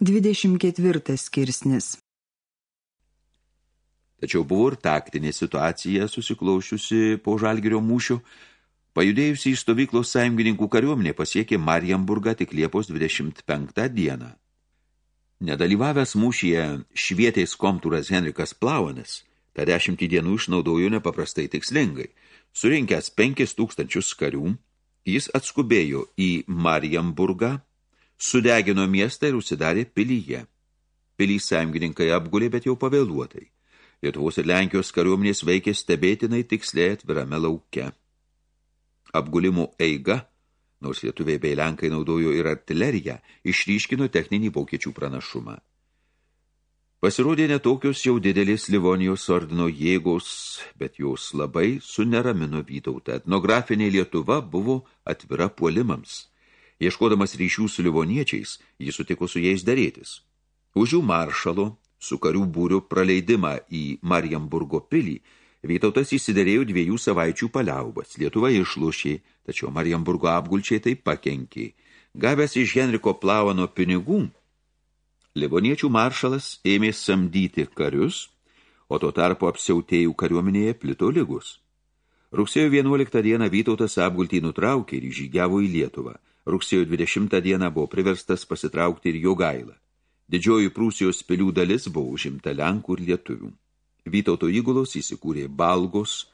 24 skirsnis Tačiau buvo ir taktinė situacija susiklaušiusi po Žalgirio mūšio. Pajudėjusi į stovyklos sąjungininkų kariuomenė pasiekė Mariamburgą tik Liepos 25 dieną. Nedalyvavęs mūšyje švietės komtūras Henrikas Plauanas, tą dešimtį dienų išnaudojo nepaprastai tikslingai. Surinkęs penkis tūkstančius karių, jis atskubėjo į Mariamburgą, sudegino miestą ir užsidarė pilyje. Pilys sąjungininkai apgulė, bet jau pavėluotai. Lietuvos ir Lenkijos kariuomenės veikė stebėtinai tiksliai atvirame lauke. Apgulimo eiga, nors lietuviai bei Lenkai naudojo ir artileriją, išryškino techninį vokiečių pranašumą. Pasirodė netokios jau didelės Livonijos ordino jėgos, bet jos labai suneramino Vytautą. Etnografinė Lietuva buvo atvira puolimams. Ieškodamas ryšių su livoniečiais, jis sutiko su jais dėrėtis. Už jų maršalo, su karių būriu praleidimą į Mariamburgo pilį, Vytautas įsiderėjo dviejų savaičių paliaubas. Lietuva išlušė, tačiau Mariamburgo apgulčiai taip pakenkė. Gavęs iš Henriko Plavano pinigų, Livoniečių maršalas ėmė samdyti karius, o tuo tarpu apsiautėjų kariuomenėje plito lygus. Rugsėjo 11 dieną Vytautas apgultį nutraukė ir žygiavo į Lietuvą. Rugsėjo 20 dieną buvo priverstas pasitraukti ir jo gailą. Didžioji Prūsijos pilių dalis buvo užimta Lenkų ir Lietuvių. Vytauto įgulos įsikūrė Balgos,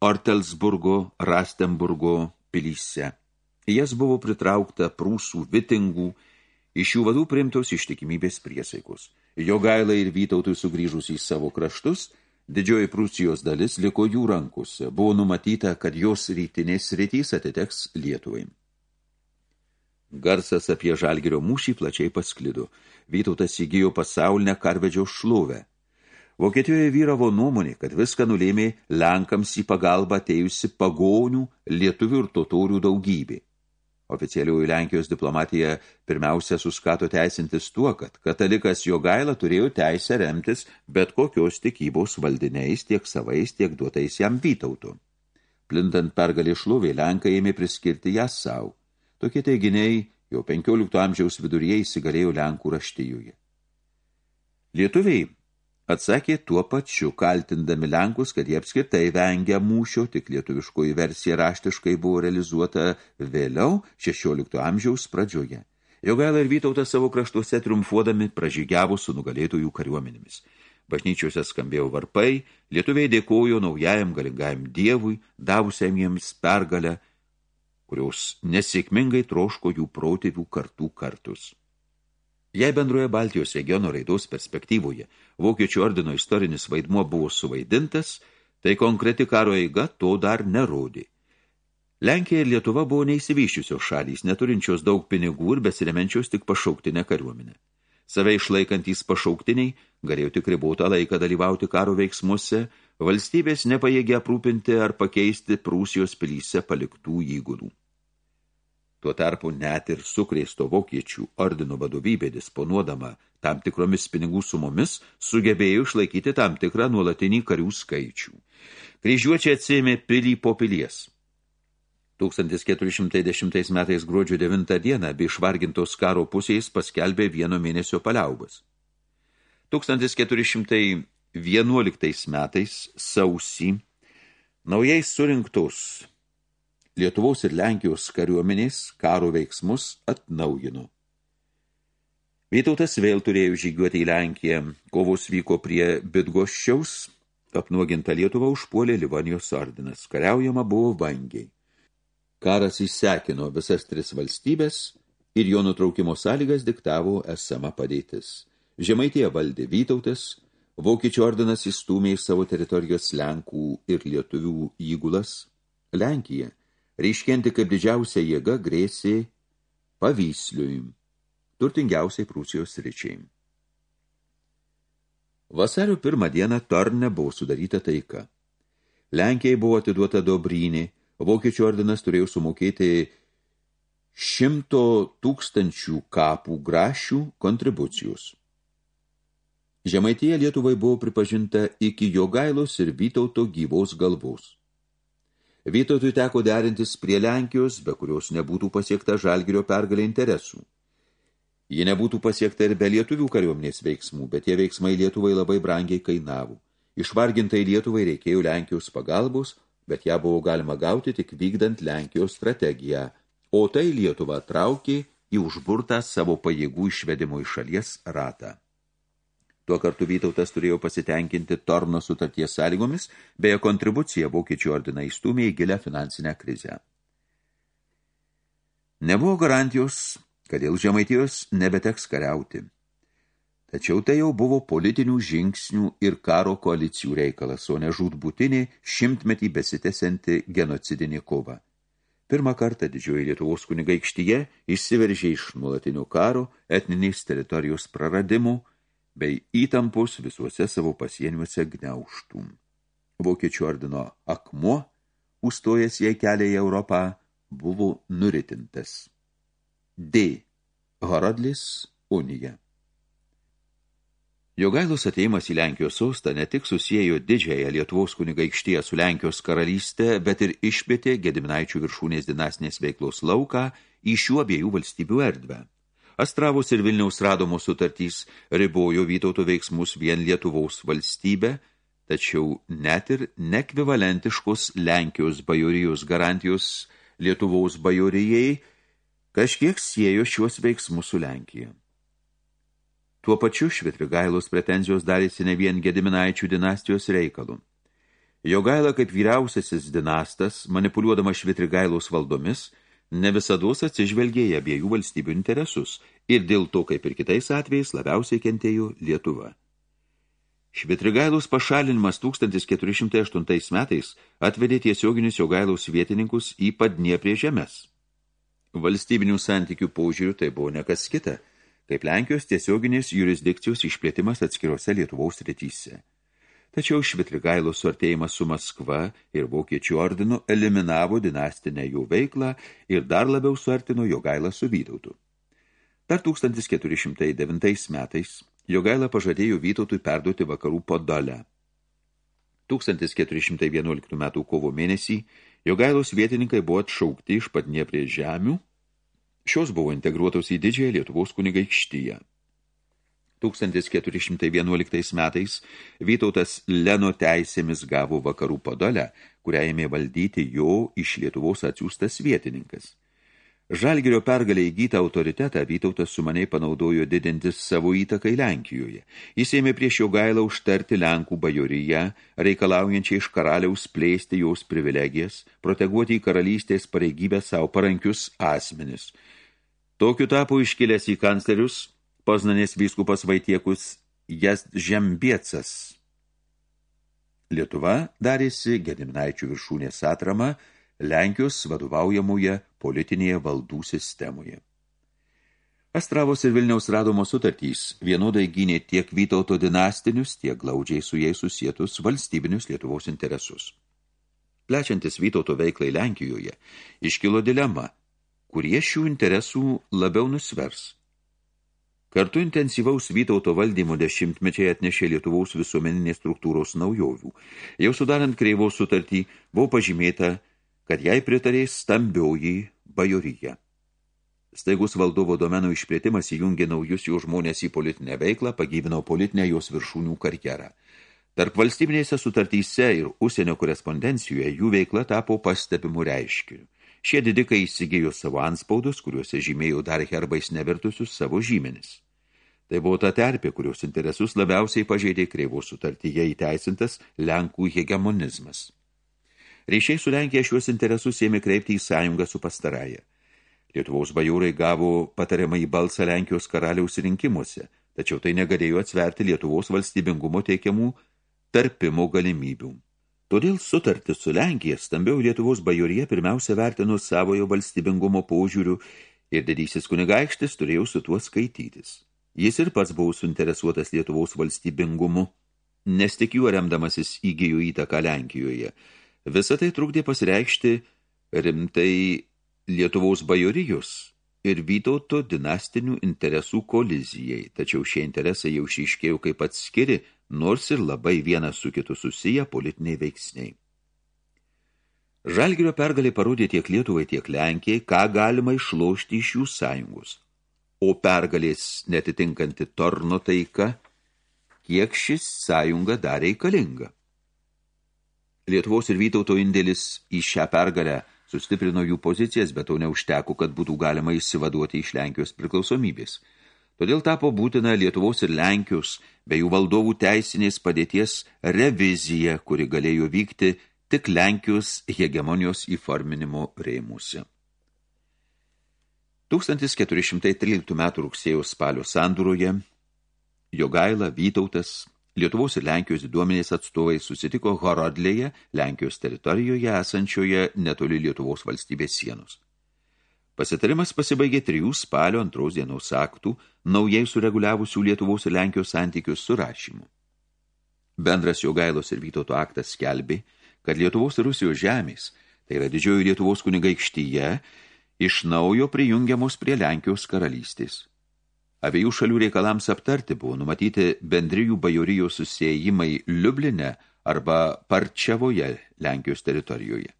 Ortelsburgo, Rastenburgo pilyse. Jas buvo pritraukta prūsų vitingų, iš jų vadų primtos ištikimybės priesaikos. Jo gailai ir Vytautui sugrįžus į savo kraštus, didžioji Prūsijos dalis liko jų rankose. Buvo numatyta, kad jos rytinės rytys atiteks Lietuvai. Garsas apie Žalgirio mūšį plačiai pasklido. Vytautas įgyjo pasaulinę karvedžio šlovę. Vokietijoje vyravo nuomonė, kad viską nulėmė Lenkams į pagalbą atėjusi pagonių, lietuvių ir totorių daugybė. Oficialiųjų Lenkijos diplomatija pirmiausia suskato teisintis tuo, kad katalikas Jogaila turėjo teisę remtis bet kokios tikybos valdiniais tiek savais, tiek duotais jam Vytautų. Plintant pergalį šlovė, Lenkai ėmė priskirti ją savo. Tokie teiginiai jau 15 amžiaus viduryje įsigalėjo Lenkų raštijoje. Lietuviai atsakė tuo pačiu, kaltindami Lenkus, kad jie apskritai vengia mūšio, tik lietuviškoji versija raštiškai buvo realizuota vėliau 16 amžiaus pradžioje. Jogaila ir Vytautas savo kraštuose triumfuodami pražygiavo su nugalėtojų kariuomenėmis. Bažnyčiuose skambėjo varpai, lietuviai dėkojo naujajam galingajam dievui, davusiam jiems pergalę, kurios nesėkmingai troško jų protėvių kartų kartus. Jei bendroje Baltijos regiono raidos perspektyvoje Vokiečių ordino istorinis vaidmuo buvo suvaidintas, tai konkreti karo eiga to dar nerodė. Lenkija ir Lietuva buvo neįsivyščiusios šalys, neturinčios daug pinigų ir besiremenčios tik pašauktinę kariuomenę. Save išlaikantys pašauktiniai galėjo tik ribotą laiką dalyvauti karo veiksmuose, valstybės nepajėgė aprūpinti ar pakeisti Prūsijos pilyse paliktų įgudų. Tuo tarpu net ir sukrėsto vokiečių ordino vadovybė disponuodama tam tikromis pinigų sumomis sugebėjo išlaikyti tam tikrą nuolatinį karių skaičių. Kryžiuočiai atsėmė pilį po pilies. 1410 metais gruodžio 9 dieną bei išvargintos karo pusės paskelbė vieno mėnesio paliaubas. 1411 metais sausį naujai surinktos Lietuvos ir Lenkijos kariuomenės karo veiksmus atnaujino. Vytautas vėl turėjo žygiuoti į Lenkiją. Kovos vyko prie Bidgoščiaus, apnuoginta Lietuva užpuolė Livonijos ordinas. Kariaujama buvo vangiai. Karas įsekino visas tris valstybės ir jo nutraukimo sąlygas diktavo esama padėtis. Žemaitėje valdė Vytautas, Vokiečių ordinas įstūmė į savo teritorijos Lenkų ir Lietuvių įgulas. Lenkija, reiškianti kaip didžiausia jėga, grėsė Pavysliui, turtingiausiai Prūsijos ryčiai. Vasario pirmą dieną Torne buvo sudaryta taika. Lenkijai buvo atiduota Dobrynė, Vokiečių ordinas turėjo sumokėti šimto tūkstančių kapų grašių kontribucijos. Žemaitėje Lietuvai buvo pripažinta iki Jogailos ir Vytauto gyvos galvos. Vytautui teko derintis prie Lenkijos, be kurios nebūtų pasiekta žalgirio pergalė interesų. Ji nebūtų pasiekta ir be lietuvių kariuomenės veiksmų, bet tie veiksmai Lietuvai labai brangiai kainavo. Išvargintai Lietuvai reikėjo Lenkijos pagalbos, bet ją buvo galima gauti tik vykdant Lenkijos strategiją, o tai Lietuva traukė į užburtą savo pajėgų išvedimo iš šalies ratą. Tuo kartu Vytautas turėjo pasitenkinti Torno sutarties sąlygomis, beje kontribucija vokiečių ordina įstumė į gilę finansinę krizę. Nebuvo garantijos, kad dėl žemaitijos nebeteks kariauti. Tačiau tai jau buvo politinių žingsnių ir karo koalicijų reikalas, o ne žūtbūtinė šimtmetį besitęsianti genocidinė kova. Pirmą kartą didžioji Lietuvos kunigaikštyje išsiveržė iš nuolatinio karo, etninės teritorijos praradimų, bei įtampus visuose savo pasieniuose gniauštų. Vokiečių ordino akmuo, užstojęs jai kelią į Europą, buvo nuritintas. D. Horodlis Unija Jogailos ateimas į Lenkijos sostą ne tik susijėjo didžiąją Lietuvos kunigaikštiją su Lenkijos karalystė, bet ir išplėtė Gediminaičių viršūnės dinastinės veiklos lauką į šių abiejų valstybių erdvę. Astravos ir Vilniaus radomos sutartys ribojo Vytauto veiksmus vien Lietuvaus valstybę, tačiau net ir nekvivalentiškos Lenkijos bajorijos garantijos Lietuvaus bajorijai kažkiek siejo šiuos veiksmus su Lenkija. Tuo pačiu Švitrigailos pretenzijos darėsi ne vien Gediminaičių dinastijos reikalų. Jogaila kaip vyriausiasis dinastas, manipuliuodama Švitrigailos valdomis, ne visados atsižvelgė į abiejų valstybių interesus ir dėl to, kaip ir kitais atvejais, labiausiai kentėjo Lietuva. Švitrigailus pašalinimas 1408 metais atvedė tiesioginius Jogailaus vietininkus į Padnie prie žemės. Valstybinių santykių paužiūrių tai buvo nekas kita, kaip Lenkijos tiesioginės jurisdikcijos išplėtimas atskirose Lietuvaus rytyse. Tačiau Švitrigailo suartėjimas su Maskva ir Vokiečių ordinu eliminavo dinastinę jų veiklą ir dar labiau suartino Jogailą su Vytautu. Dar 1409 metais Jogaila pažadėjo Vytautui perduoti vakarų podolę. 1411 metų kovo mėnesį Jogailos vietininkai buvo atšaukti iš Padnie prie žemių, šios buvo integruotos į didžiąją Lietuvos kunigaikštyje. 1411 metais Vytautas Leno teisėmis gavo vakarų podolę, kurią ėmė valdyti jo iš Lietuvos atsiųstas vietininkas. Žalgirio pergalę įgytą autoritetą Vytautas sumaniai panaudojo didintis savo įtakai Lenkijoje. Jis ėmė prieš jo gailą užtarti Lenkų bajoryje, reikalaujančiai iš karaliaus plėsti jos privilegijas, proteguoti į karalystės pareigybę savo parankius asmenis. Tokiu tapo iškilęs į kanclerius Poznanės vyskupas Vaitiekus jas žembiecas. Lietuva darėsi Gediminaičių viršūnės atrama Lenkijos vadovaujamoje politinėje valdų sistemoje. Astravos ir Vilniaus radomo sutartys vienodai gynė tiek Vytauto dinastinius, tiek glaudžiai su jais susietus valstybinius Lietuvos interesus. Plečiantis Vytauto veiklai Lenkijoje, iškilo dilema, kurie šių interesų labiau nusvers Kartu intensyvaus Vytauto valdymo dešimtmečiai atnešė Lietuvaus visuomeninės struktūros naujovių. Jau sudarant kreivos sutartį buvo pažymėta, kad jai pritarė stambioji bajoryje. Staigus valdovo domenų išplėtimas įjungė naujus jų žmonės į politinę veiklą, pagyvino politinę jos viršūnių karjerą. Tarp valstybinėse sutartyse ir užsienio korespondencijoje jų veikla tapo pastebimų reiškinių. Šie didikai įsigijo savo anspaudus, kuriuose žymėjo dar herbais nevirtusius savo žymenis. Tai buvo ta terpė, kurios interesus labiausiai pažeidė kreivo sutartyje įteisintas Lenkų hegemonizmas. Ryšiai su Lenkija šiuos interesus ėmė kreipti į sąjungą su pastaraja. Lietuvos bajūrai gavo patariamą į balsą Lenkijos karaliaus rinkimuose, tačiau tai negalėjo atsverti Lietuvos valstybingumo teikiamų tarpimo galimybių. Todėl sutartis su Lenkija stambiau Lietuvos bajorija pirmiausia vertino savojo valstybingumo požiūrių ir didysis kunigaikštis turėjo su tuo skaitytis. Jis ir pats buvo suinteresuotas Lietuvos valstybingumu, nes tik juo remdamasis įgyjų įtaką Lenkijoje. Visą tai trukdė pasireikšti rimtai Lietuvos bajorijos ir Vytauto dinastinių interesų kolizijai, tačiau šie interesai jau išiškėjo kaip atskiri, nors ir labai vienas su kitu susiję politiniai veiksniai. Žalgirio pergalė parodė tiek Lietuvai, tiek Lenkijai, ką galima išlošti iš jų sąjungos – o pergalės netitinkanti Torno taika, kiek šis sąjunga dar reikalinga. Lietuvos ir Vytauto indėlis į šią pergalę sustiprino jų pozicijas, bet to neužteko, kad būtų galima įsivaduoti iš Lenkijos priklausomybės. Todėl tapo būtina Lietuvos ir Lenkijos bei jų valdovų teisinės padėties revizija, kuri galėjo vykti tik Lenkijos hegemonijos įforminimo rėmuose. 1413 m. rugsėjo spalio sandūroje Jogaila, Vytautas, Lietuvos ir Lenkijos diduomenės atstovai susitiko Horodlėje, Lenkijos teritorijoje esančioje netoli Lietuvos valstybės sienos. Pasitarimas pasibaigė trijų spalio antros dienos aktų, naujai sureguliavusių Lietuvos ir Lenkijos santykius surašymu. Bendras Jogailos ir Vytauto aktas skelbė, kad Lietuvos ir Rusijos žemės, tai yra didžioji Lietuvos kunigaikštyje, iš naujo prijungiamos prie Lenkijos karalystės. Abiejų šalių reikalams aptarti buvo numatyti bendrijų bajorijos susijimai Liubline arba Parčiavoje Lenkijos teritorijoje.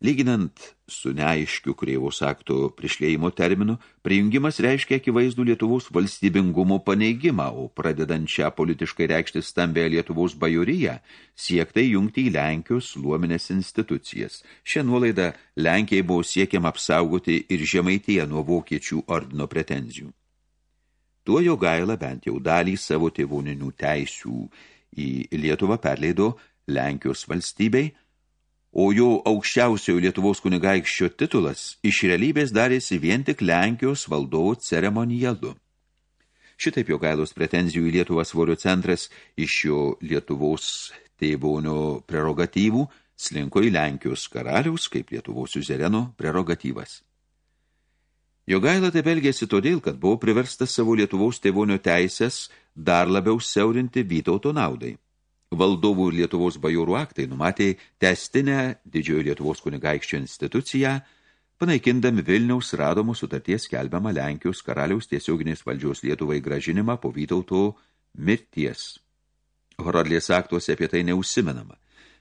Lyginant su neaiškiu Kreivos akto prišlėjimo terminu, prijungimas reiškia akivaizdų Lietuvos valstybingumo paneigimą, o pradedant šią politiškai reikšti stambę Lietuvos bajoriją, siektai jungti į Lenkijos luomenės institucijas. Šią nuolaidą Lenkijai buvo siekiama apsaugoti ir žemaityje nuo vokiečių ordino pretenzijų. Tuo jo gaila bent jau dalį savo tėvūninių teisių į Lietuvą perleido Lenkijos valstybei, o jo aukščiausiojo Lietuvos kunigaikščio titulas iš realybės darėsi vien tik Lenkijos valdovo ceremonijalu. Šitaip jo gailos pretenzijų į Lietuvą svorio centras iš jo Lietuvos tėvonio prerogatyvų slinko į Lenkijos karaliaus kaip Lietuvos suzereno prerogatyvas. Jogaila taip elgėsi todėl, kad buvo priverstas savo Lietuvos tėvonio teisės dar labiau siaurinti Vytauto naudai. Valdovų ir Lietuvos bajorų aktai numatė testinę didžiojo Lietuvos kunigaikščio instituciją, panaikindami Vilniaus radomų sutarties skelbiamą Lenkijos karaliaus tiesioginės valdžios Lietuvai gražinimą po Vytauto mirties. Horodlės aktuose apie tai neužsimenama,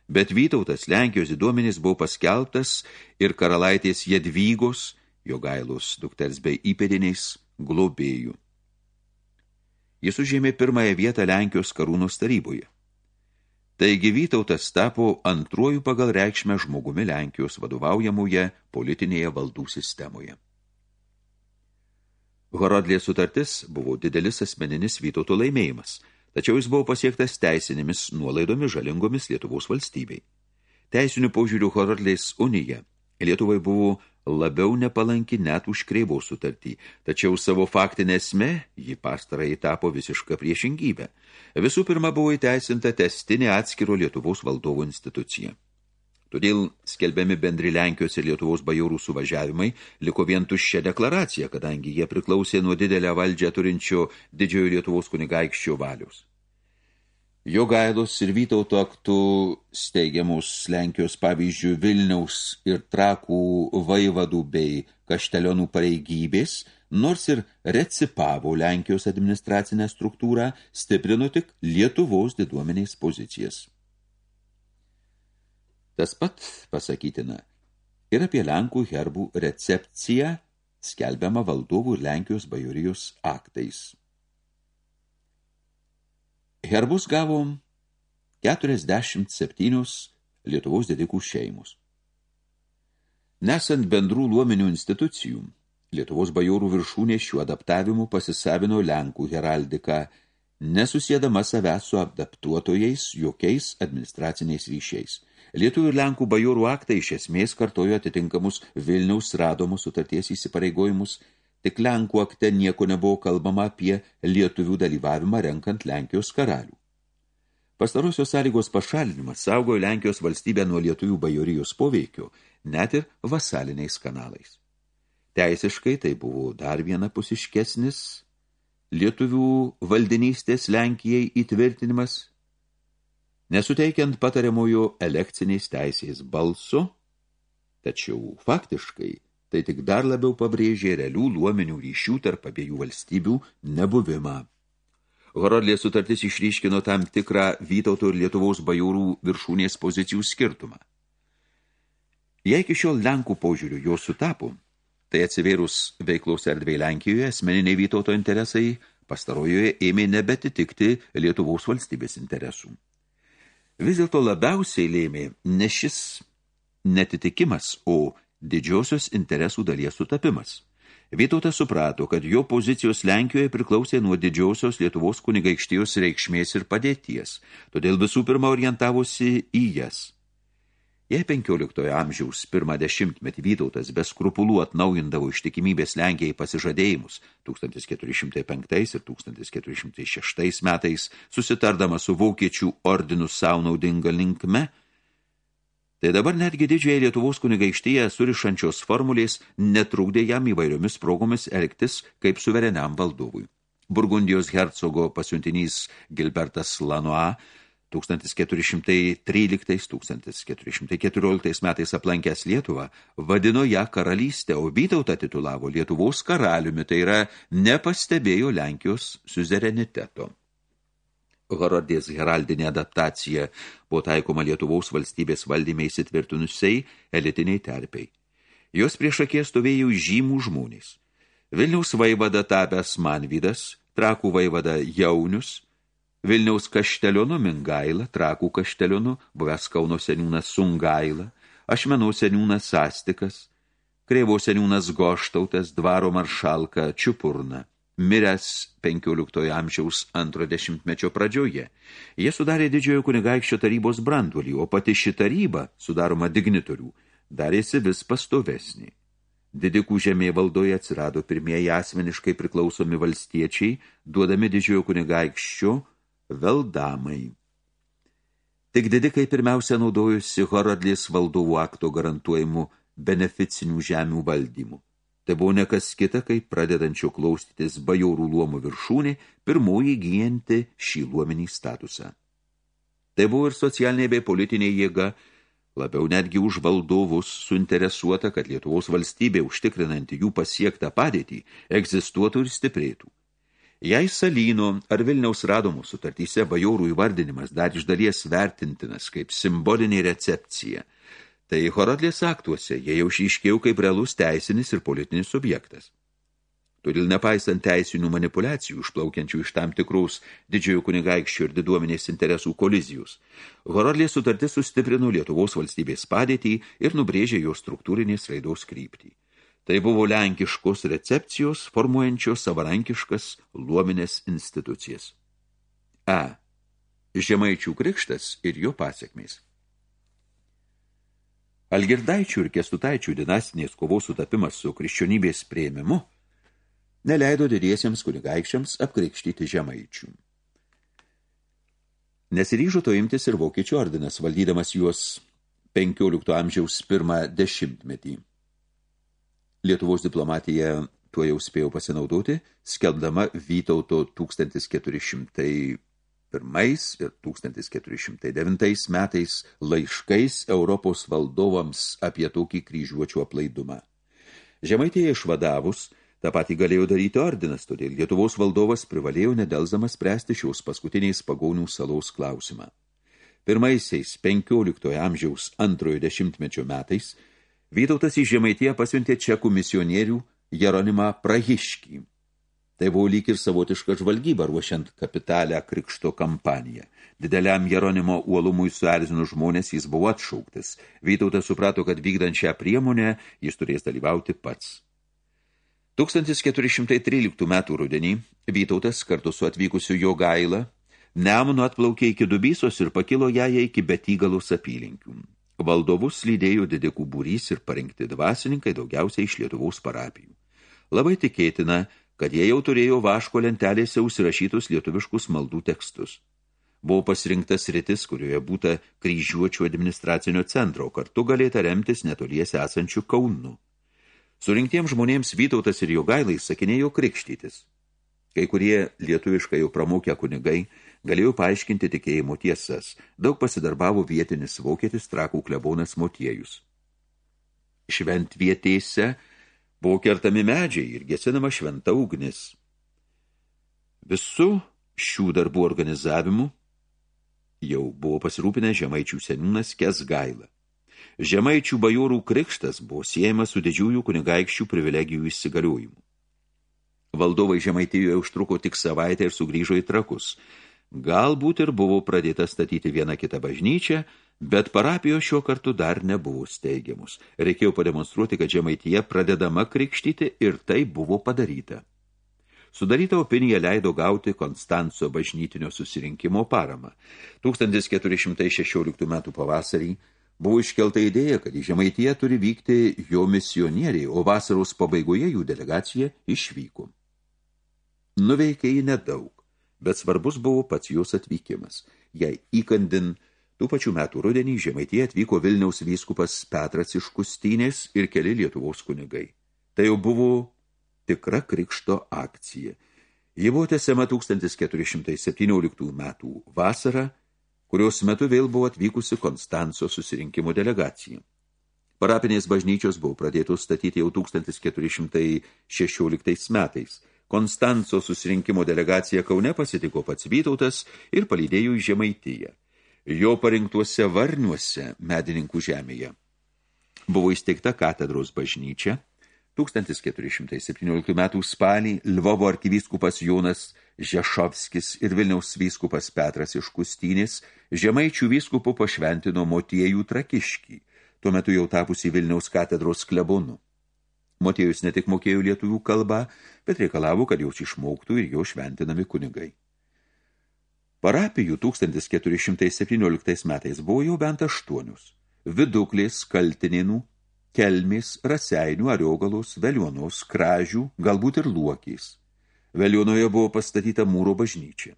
bet Vytautas Lenkijos įduomenys buvo paskelbtas ir karalaitės Jedvygos, Jogailos dukters bei įpėdiniais, globėjų. Jis užėmė pirmąją vietą Lenkijos karūnos taryboje. Taigi Vytautas tapo antruoju pagal reikšmę žmogumi Lenkijos vadovaujamoje politinėje valdų sistemoje. Horodlės sutartis buvo didelis asmeninis Vytauto laimėjimas, tačiau jis buvo pasiektas teisinėmis nuolaidomis žalingomis Lietuvos valstybei. Teisinių požiūrių Horodlės unija Lietuvai buvo labiau nepalanki net už kreivos sutartį, tačiau savo faktinę esmę ji pastarai tapo visišką priešingybę. Visų pirma buvo įteisinta testinė atskiro Lietuvos valdovo institucija. Todėl skelbiami bendri Lenkijos ir Lietuvos bajorų suvažiavimai liko vien tuščia deklaracija, kadangi jie priklausė nuo didelę valdžią turinčio didžiojo Lietuvos kunigaikščio valius. Jogailos ir Vytauto aktų steigiamus Lenkijos pavyzdžių Vilniaus ir Trakų vaivadų bei Kaštelionų pareigybės, nors ir recipavo Lenkijos administracinę struktūrą, stiprino tik Lietuvos diduomeniais pozicijas. Tas pat pasakytina ir apie Lenkų herbų recepciją skelbiama valdovų ir Lenkijos bajorijos aktais. Herbus gavom 47 Lietuvos didikų šeimus. Nesant bendrų luominių institucijų, Lietuvos bajorų viršūnė šiuo adaptavimu pasisavino Lenkų heraldiką, nesusėdama savęs su adaptuotojais jokiais administraciniais ryšiais. Lietuvių ir Lenkų bajorų aktai iš esmės kartojo atitinkamus Vilniaus radomų sutarties įsipareigojimus Tik Lenkų akte nieko nebuvo kalbama apie lietuvių dalyvavimą renkant Lenkijos karalių. Pastarosios sąlygos pašalinimas saugojo Lenkijos valstybę nuo lietuvių bajorijos poveikio, net ir vasaliniais kanalais. Teisiškai tai buvo dar viena pusiškesnis lietuvių valdinystės Lenkijai įtvirtinimas, nesuteikiant patariamojo elekciniais teisės balso, tačiau faktiškai – tai tik dar labiau pabrėžė realių luomenių ryšių tarp abiejų valstybių nebuvimą. Horodlės sutartis išryškino tam tikrą Vytauto ir Lietuvos bajūrų viršūnės pozicijų skirtumą. Jei iki šiol Lenkų požiūrių jo sutapo, Tai atsivėrus veiklos erdvėj Lenkijoje, asmeniniai Vytauto interesai pastarojoje ėmė nebetitikti Lietuvos valstybės interesų. Vis dėlto labiausiai lėmė ne šis netitikimas, o didžiosios interesų dalies sutapimas. Vytautas suprato, kad jo pozicijos Lenkijoje priklausė nuo didžiosios Lietuvos kunigaikštijos reikšmės ir padėties, todėl visų pirma orientavosi į jas – Jei 15 amžiaus pirmą dešimtmetį Vytautas be skrupulų atnaujindavo ištikimybės Lenkijai pasižadėjimus 1405 ir 1406 metais, susitardama su vokiečių ordinų savo naudinga linkme, tai dabar netgi didžiai Lietuvos kunigaikštyje surišančios formulės netrukdė jam įvairiomis progomis elgtis kaip suvereniam valdovui. Burgundijos hercogo pasiuntinys Gilbertas Lanois 1413-1414 metais aplankęs Lietuvą, vadino ją karalystę, o Vytautą titulavo Lietuvos karaliumi, tai yra nepastebėjo Lenkijos suzereniteto. Horodės heraldinė adaptacija buvo taikoma Lietuvos valstybės valdymė įsitvirtinusiai elitiniai terpiai. Jos prieš akė stovėjo žymų žmonės. Vilniaus vaivada tapęs Manvydas, Trakų vaivada Jaunius – Vilniaus kaštelionu Mingaila, Trakų kaštelionu, buvęs Kauno seniūnas Sungaila, Ašmenų seniūnas Sastikas, Kreivo seniūnas Goštautas, Dvaro maršalka Čiupurna, miręs 15 amžiaus antro dešimtmečio pradžioje. Jie sudarė didžiojo kunigaikščio tarybos branduolį, o pati ši taryba, sudaroma dignitorių, darėsi vis pastovesnį. Didikų žemė valdoje atsirado pirmieji asmeniškai priklausomi valstiečiai, duodami didžiojo kunigaikščio Veldamai. Tik didikai pirmiausia naudojusi Horodlės valdovų akto garantuojimų beneficinių žemių valdymų. Tai buvo nekas kita, kaip pradedančio klaustytis bajorų luomų viršūnė, pirmoji gyjanti šį luomenį statusą. Tai buvo ir socialinė bei politinė jėga, labiau netgi už valdovus suinteresuota, kad Lietuvos valstybė užtikrinanti jų pasiektą padėtį egzistuotų ir stiprėtų. Jei Salyno ar Vilniaus radomų sutartyse bajorų įvardinimas dar iš dalies vertintinas kaip simbolinė recepcija, tai Horodlės aktuose jie jau išryškėjo kaip realus teisinis ir politinis subjektas. Todėl nepaisant teisinių manipulacijų išplaukiančių iš tam tikrus didžiojo kunigaikščių ir diduomenės interesų kolizijus, Horodlės sutartis sustiprino Lietuvos valstybės padėtį ir nubrėžė jo struktūrinės raidos kryptį. Tai buvo lenkiškos recepcijos, formuojančios savarankiškas luominės institucijas. A. Žemaičių krikštas ir jo pasiekmės. Algirdaičių ir kestutaičių dinastinės kovos sutapimas su krikščionybės prieimimu neleido didiesiems kunigaikščiams apkrikštyti žemaičių. Nesiryžo to imtis ir vokiečių ordinas, valdydamas juos 15 amžiaus pirmą dešimtmetį. Lietuvos diplomatija tuo jau spėjo pasinaudoti, skelbdama Vytauto 1401 ir 1409 metais laiškais Europos valdovams apie tokį kryžiuočių aplaidumą. Žemaitėje išvadavus, tą patį galėjo daryti ordinas, todėl Lietuvos valdovas privalėjo nedelzamas spręsti šios paskutiniais pagonių salos klausimą. Pirmaisiais 15 amžiaus antrojo dešimtmečio metais – Vytautas į Žemaitiją pasiuntė čekų misionierių Jeronimą Prahiškį. Tai buvo lyg ir savotiška žvalgyba ruošiant kapitalę krikšto kampaniją. Dideliam Jeronimo uolumui suerzinu žmonės jis buvo atšauktas. Vytautas suprato, kad vykdant šią priemonę jis turės dalyvauti pats. 1413 metų rudenį Vytautas kartu su atvykusiu jo gailą Nemuno atplaukė iki Dubysos ir pakilo ją iki Betygalos apylinkių. Valdovus lydėjo didikų būrys ir parinkti dvasininkai daugiausiai iš Lietuvos parapijų. Labai tikėtina, kad jie jau turėjo vaško lentelėse užsirašytus lietuviškus maldų tekstus. Buvo pasirinktas rytis, kurioje būta kryžiuočių administracinio centro, kartu galėta remtis netoliese esančių kaunų. Surinktiems žmonėms Vytautas ir jo gailai sakinėjo krikštytis. Kai kurie lietuviškai jau pramokę kunigai galėjo paaiškinti tikėjimo tiesas. Daug pasidarbavo vietinis vokietis trakų klebonas motiejus. Šventvietėse buvo kertami medžiai ir gesinama šventa ugnis. Visų šių darbų organizavimu jau buvo pasirūpinę žemaičių seniūnas Kesgaila. Žemaičių bajorų krikštas buvo siejamas su didžiųjų kunigaikščių privilegijų įsigaliojimu. Valdovai Žemaitijoje užtruko tik savaitę ir sugrįžo į trakus. Galbūt ir buvo pradėta statyti vieną kitą bažnyčią, bet parapijos šiuo kartu dar nebuvo steigiamus. Reikėjo pademonstruoti, kad Žemaityje pradedama krikštyti ir tai buvo padaryta. Sudaryta opinija leido gauti Konstanco bažnytinio susirinkimo paramą. 1416 metų pavasarį buvo iškelta idėja, kad į Žemaitiją turi vykti jo misionieriai, o vasaros pabaigoje jų delegacija išvyko. Nuveikė jį nedaug, bet svarbus buvo pats jos atvykimas. Jei įkandin tų pačių metų rudenį Žemaitiją atvyko Vilniaus vyskupas Petras iš Kustynės ir keli Lietuvos kunigai. Tai jau buvo tikra krikšto akcija. Ji buvo tęsiama 1417 metų vasarą, kurios metu vėl buvo atvykusi Konstanco susirinkimo delegacija. Parapinės bažnyčios buvo pradėtos statyti jau 1416 metais. Konstanco susirinkimo delegacija Kaune pasitiko pats Vytautas ir palydėjo į Žemaitiją. Jo parinktuose varniuose medininkų žemėje buvo įsteigta katedros bažnyčia – 1417 metų spalį Lvovo arkivyskupas Jonas Žešovskis ir Vilniaus vyskupas Petras iš Kustynės žemaičių vyskupų pašventino motiejų trakiškį, tuo metu jau tapusį Vilniaus katedros klebonu. Motiejus ne tik mokėjo lietuvių kalbą, bet reikalavo, kad jos išmoktų ir jo šventinami kunigai. Parapijų 1417 metais buvo jau bent aštuonius. Viduklės, Kaltinėnų, kelmės, raseinių, ariogalos, velionos, kražių, galbūt ir luokės. Velionoje buvo pastatyta mūro bažnyčia.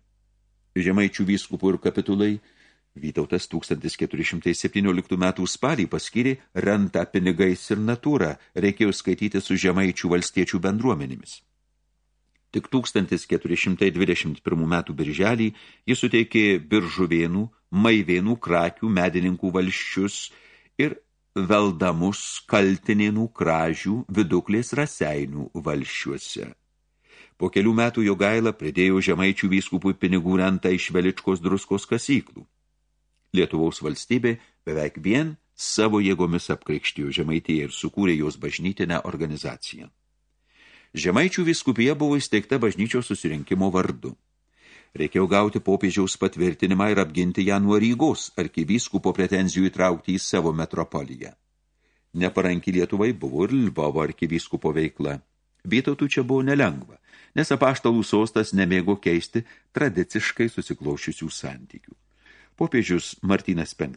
Žemaičių vyskupų ir kapitulai Vytautas 1417 metų spalį paskyrė rentą pinigais ir natūrą, reikėjo skaityti su žemaičių valstiečių bendruomenėmis. Tik 1421 metų birželį jis suteikė biržuvėnų, maivėnų, krakių, medininkų valščius ir veldamus kaltinėnų kražių viduklės raseinių valščiuose. Po kelių metų jo gaila pridėjo žemaičių vyskupui pinigų rentą iš Veličkos druskos kasyklų. Lietuvaus valstybė beveik vien savo jėgomis apkrikštijo žemaitėje ir sukūrė jos bažnytinę organizaciją. Žemaičių vyskupija buvo įsteigta bažnyčios susirinkimo vardu. Reikėjo gauti popiežiaus patvirtinimą ir apginti ją nuo Rygos arkivyskupo pretenzijų įtraukti į savo metropoliją. Neparanki Lietuvai buvo ir Lvovo arkivyskupo veikla. Vytautų čia buvo nelengva, nes apaštalų sostas nemėgo keisti tradiciškai susiklošiusių santykių. Popiežius Martynas V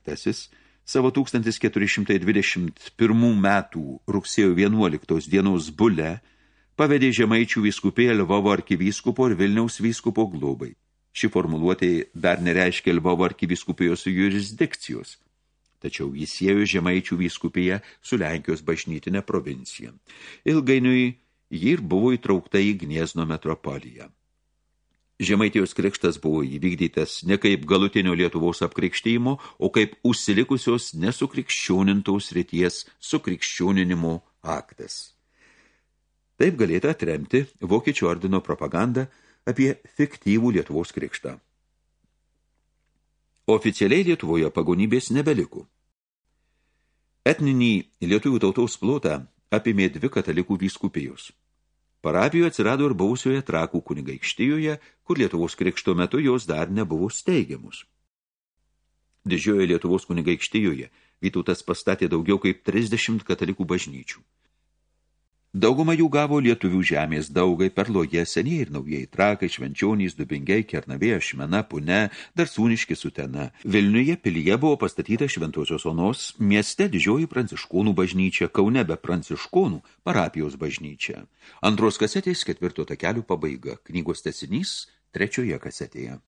savo 1421 metų rugsėjo 11 dienos bule pavedė žemaičių vyskupėje Lvovo arkivyskupo ir Vilniaus vyskupo globai. Ši formuluotė dar nereiškia Lvovo arkivyskupijos jurisdikcijos, tačiau jis siejo žemaičių vyskupiją su Lenkijos bažnytinė provincija. Ilgainiui ji ir buvo įtraukta į Gniezno metropoliją. Žemaitijos krikštas buvo įvykdytas ne kaip galutinio Lietuvos apkrikštymo, o kaip užsilikusios nesukrikščionintos ryties sukrikščioninimo aktas. Taip galėtų atremti Vokiečių ordino propagandą apie fiktyvų Lietuvos krikštą. Oficialiai Lietuvoje pagonybės nebeliko. Etninį lietuvių tautos plotą apimė dvi katalikų vyskupijos. Parapijoje atsirado ir buvusioje trakų kunigaikštijoje, kur Lietuvos krikšto metu jos dar nebuvo steigiamus. Didžioje Lietuvos kunigaikštijoje Vytautas pastatė daugiau kaip 30 katalikų bažnyčių. Daugumą jų gavo lietuvių žemės daugai, perloje senieji ir naujieji trakai, švenčionys, dubingiai, kernavė, ašmena, pune, dar sūniški sutena. Vilniuje pilyje buvo pastatyta šventosios onos, mieste didžioji pranciškonų bažnyčia, Kaune be pranciškonų, parapijos bažnyčia. Antros kasetės ketvirto takelių pabaiga, knygos tesinys trečioje kasetėje.